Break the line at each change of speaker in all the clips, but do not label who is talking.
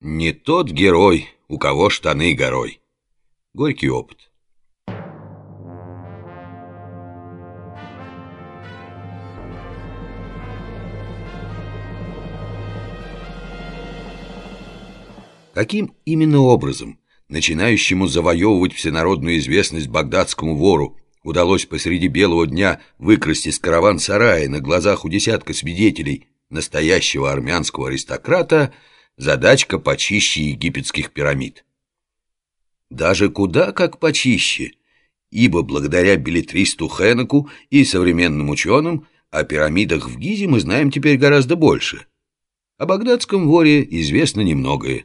Не тот герой, у кого штаны горой. Горький опыт. Каким именно образом начинающему завоевывать всенародную известность багдадскому вору удалось посреди белого дня выкрасть из караван-сарая на глазах у десятка свидетелей настоящего армянского аристократа – задачка почище египетских пирамид. Даже куда как почище, ибо благодаря билетристу Хенеку и современным ученым о пирамидах в Гизе мы знаем теперь гораздо больше. О багдадском воре известно немногое.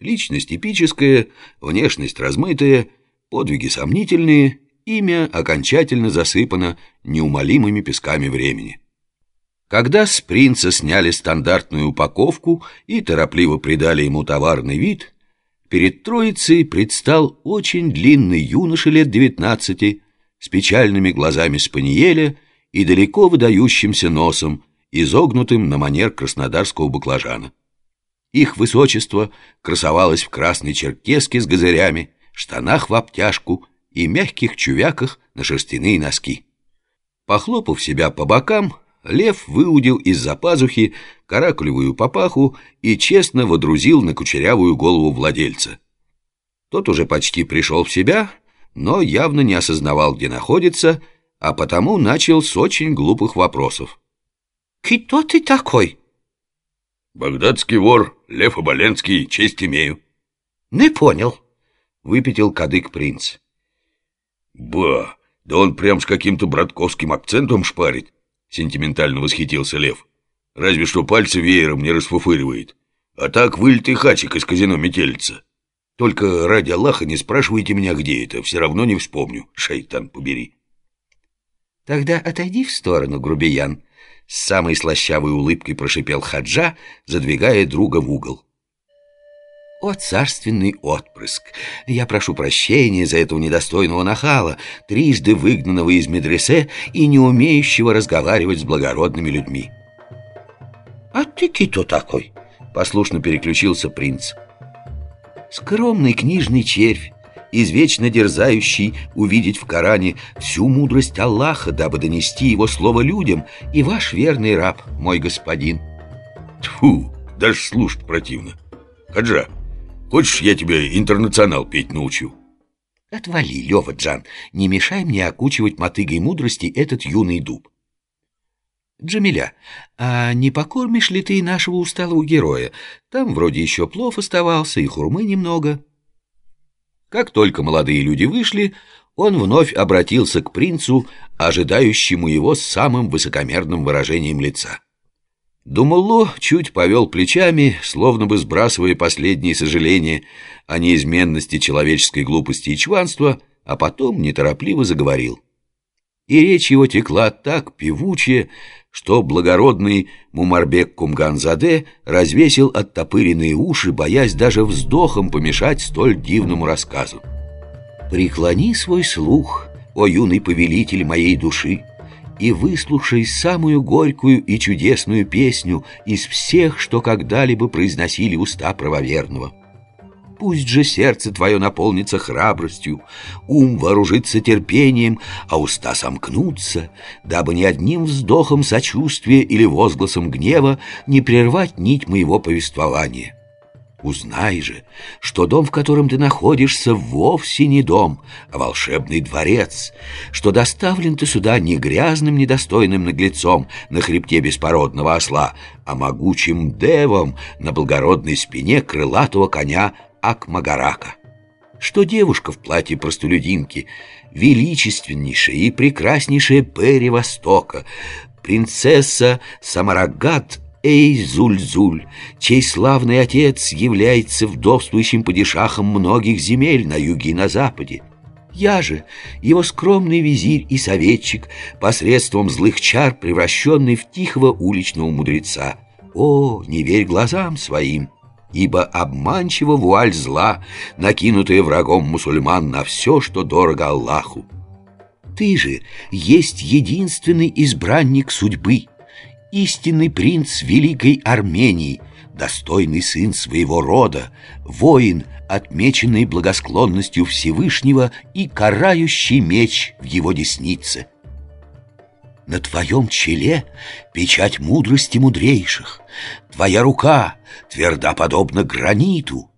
Личность типическая, внешность размытая, подвиги сомнительные, имя окончательно засыпано неумолимыми песками времени. Когда с принца сняли стандартную упаковку и торопливо придали ему товарный вид, перед троицей предстал очень длинный юноша лет девятнадцати с печальными глазами спаниеля и далеко выдающимся носом, изогнутым на манер краснодарского баклажана. Их высочество красовалось в красной черкеске с газырями, штанах в обтяжку и мягких чувяках на шерстяные носки. Похлопав себя по бокам, Лев выудил из-за пазухи каракулевую папаху и честно водрузил на кучерявую голову владельца. Тот уже почти пришел в себя, но явно не осознавал, где находится, а потому начал с очень глупых вопросов.
«Кто ты такой?»
«Багдадский вор, Лев Оболенский, честь имею».
«Не понял», — выпятил кадык принц.
«Ба, да он прям с каким-то братковским акцентом шпарит. — сентиментально восхитился Лев. «Разве что пальцы веером не расфуфыривает. А так вылитый хачик из казино метелица. Только ради Аллаха не спрашивайте меня, где это, все равно не вспомню, шайтан побери».
«Тогда отойди в сторону, грубиян», — с самой слащавой улыбкой прошипел Хаджа, задвигая друга в угол. «О, царственный отпрыск! Я прошу прощения за этого недостойного нахала, трижды выгнанного из медресе и не умеющего разговаривать с благородными людьми». «А ты кто такой?» — послушно переключился принц. «Скромный книжный червь, извечно дерзающий увидеть в Коране всю мудрость Аллаха, дабы донести его слово людям, и ваш верный раб, мой господин».
Тьфу, даже слушать противно. Хаджа, Хочешь, я тебя интернационал петь научу?»
«Отвали, Лёва Джан, не мешай мне окучивать мотыгой мудрости этот юный дуб». «Джамиля, а не покормишь ли ты нашего усталого героя? Там вроде еще плов оставался и хурмы немного».
Как только молодые люди вышли, он вновь обратился к принцу, ожидающему его с самым высокомерным выражением лица. Думалло чуть повел плечами, словно бы сбрасывая последние сожаления о неизменности человеческой глупости и чванства, а потом неторопливо заговорил. И речь его текла так певуче, что благородный Мумарбек Кумганзаде развесил оттопыренные уши, боясь даже вздохом помешать столь дивному рассказу.
«Преклони свой слух, о юный повелитель моей души!» И выслушай самую горькую и чудесную песню из всех, что когда-либо произносили уста правоверного. Пусть же сердце твое наполнится храбростью, ум вооружится терпением, а уста сомкнутся, дабы ни одним вздохом сочувствия или возгласом гнева не прервать нить моего повествования. Узнай же, что дом, в котором ты находишься, вовсе не дом, а волшебный дворец, что доставлен ты сюда не грязным недостойным наглецом на хребте беспородного осла, а могучим девом на благородной спине крылатого коня Акмагарака. Что девушка в платье простолюдинки, величественнейшая и прекраснейшая Перри Востока, принцесса Самарагат Эй, Зуль-Зуль, чей славный отец является вдовствующим падишахом многих земель на юге и на западе. Я же, его скромный визирь и советчик, посредством злых чар, превращенный в тихого уличного мудреца. О, не верь глазам своим, ибо обманчива вуаль зла, накинутая врагом мусульман на все, что дорого Аллаху. Ты же есть единственный избранник судьбы — истинный принц Великой Армении, достойный сын своего рода, воин, отмеченный благосклонностью Всевышнего и карающий меч в его деснице. На твоем челе печать мудрости мудрейших, твоя рука тверда подобно граниту,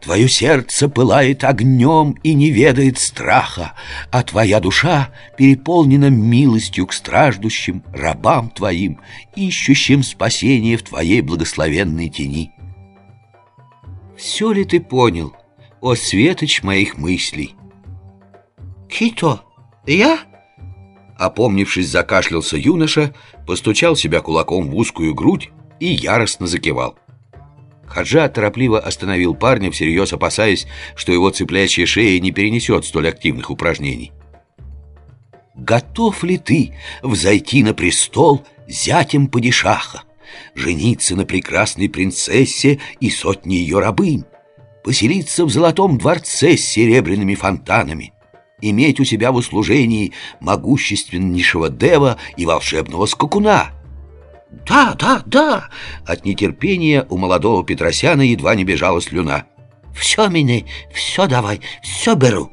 Твое сердце пылает огнем и не ведает страха, а твоя душа переполнена милостью к страждущим, рабам твоим, ищущим спасения в твоей благословенной тени. Все ли ты понял, о светоч моих мыслей?
Кито, я?
Опомнившись, закашлялся юноша, постучал себя кулаком в узкую грудь и яростно закивал. Хаджа торопливо остановил парня, всерьез опасаясь, что его цыплячья шея не перенесет столь активных упражнений.
«Готов ли ты взойти на престол зятем падишаха, жениться на прекрасной принцессе и сотне ее рабынь, поселиться в золотом дворце с серебряными фонтанами?» иметь у себя в услужении могущественнейшего дева и волшебного скакуна,
«Да, да, да!»
От нетерпения у молодого Петросяна едва не бежала слюна.
«Все, меня, все давай, все беру!»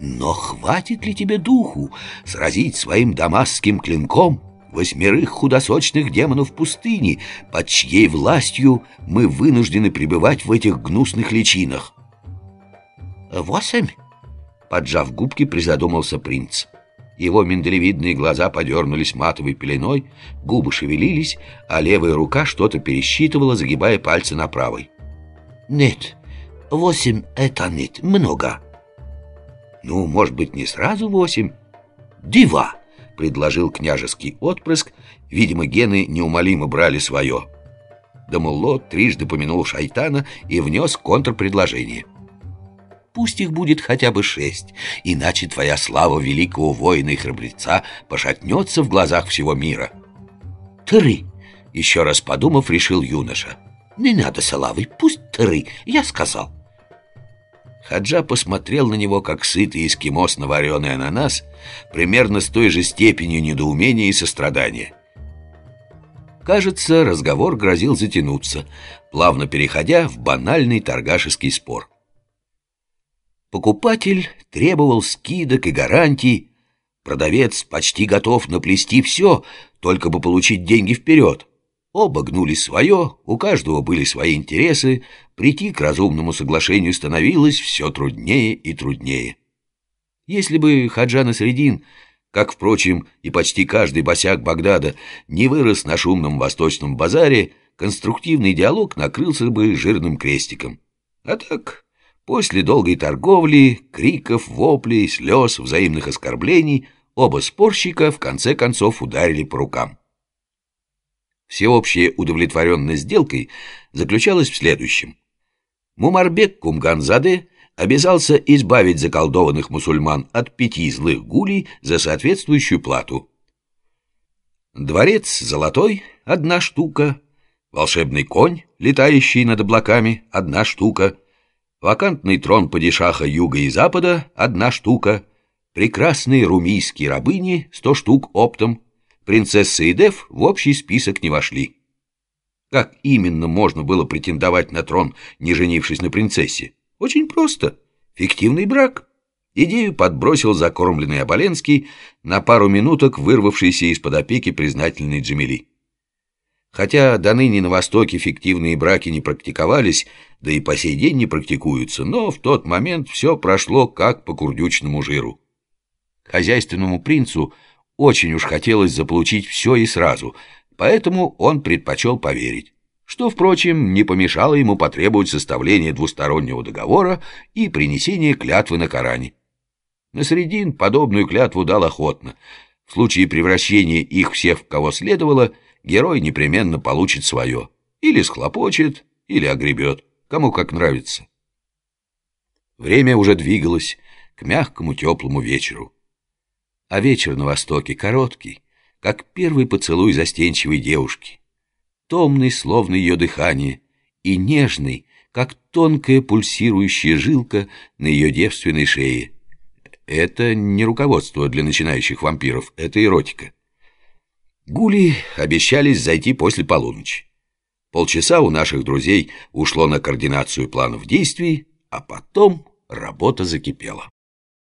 Но хватит ли тебе духу сразить своим дамасским клинком восьмерых худосочных демонов пустыни, под чьей властью мы вынуждены пребывать в этих гнусных личинах?
«Восемь?»
Поджав губки, призадумался принц. Его миндалевидные глаза подернулись матовой пеленой, губы шевелились, а левая рука что-то пересчитывала, загибая пальцы на правой.
«Нет, восемь — это нет, много».
«Ну, может быть, не сразу восемь?» «Дива!» — предложил княжеский отпрыск. Видимо, гены неумолимо брали свое. Дамулло трижды помянул шайтана и внес контрпредложение. Пусть их будет хотя бы шесть, иначе твоя слава великого воина и храбреца пошатнется в глазах всего мира.
Три,
еще раз подумав, решил юноша.
Не надо славы, пусть три, я сказал.
Хаджа посмотрел на него, как сытый эскимос на вареный ананас, примерно с той же степенью недоумения и сострадания. Кажется, разговор грозил затянуться, плавно переходя в банальный торгашеский спор. Покупатель требовал скидок и гарантий. Продавец почти готов наплести все, только бы получить деньги вперед. Оба гнули свое, у каждого были свои интересы, прийти к разумному соглашению становилось все труднее и труднее. Если бы Хаджан Средин, как, впрочем, и почти каждый босяк Багдада, не вырос на шумном восточном базаре, конструктивный диалог накрылся бы жирным крестиком. А так После долгой торговли, криков, воплей, слез, взаимных оскорблений, оба спорщика в конце концов ударили по рукам. Всеобщая удовлетворенность сделкой заключалась в следующем. Мумарбек Кумганзаде обязался избавить заколдованных мусульман от пяти злых гулей за соответствующую плату. Дворец золотой — одна штука, волшебный конь, летающий над облаками — одна штука — Вакантный трон падишаха юга и запада – одна штука. Прекрасные румийские рабыни – сто штук оптом. Принцесса и Дев в общий список не вошли. Как именно можно было претендовать на трон, не женившись на принцессе? Очень просто. Фиктивный брак. Идею подбросил закормленный Оболенский, на пару минуток вырвавшийся из-под опеки признательный Джамили. Хотя до ныне на Востоке фиктивные браки не практиковались, да и по сей день не практикуются, но в тот момент все прошло как по курдючному жиру. Хозяйственному принцу очень уж хотелось заполучить все и сразу, поэтому он предпочел поверить, что, впрочем, не помешало ему потребовать составления двустороннего договора и принесения клятвы на Коране. Насредин подобную клятву дал охотно. В случае превращения их всех в кого следовало – герой непременно получит свое. Или схлопочет, или огребет, кому как нравится. Время уже двигалось к мягкому теплому вечеру. А вечер на востоке короткий, как первый поцелуй застенчивой девушки. Томный, словно ее дыхание, и нежный, как тонкая пульсирующая жилка на ее девственной шее. Это не руководство для начинающих вампиров, это эротика. Гули обещались зайти после полуночи.
Полчаса у наших друзей ушло на координацию планов действий, а потом работа закипела.